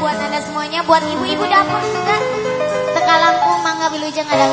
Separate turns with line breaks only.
buat anda semuanya, buat ibu-ibu dapur juga. Tekalangku mangga wilujeng ada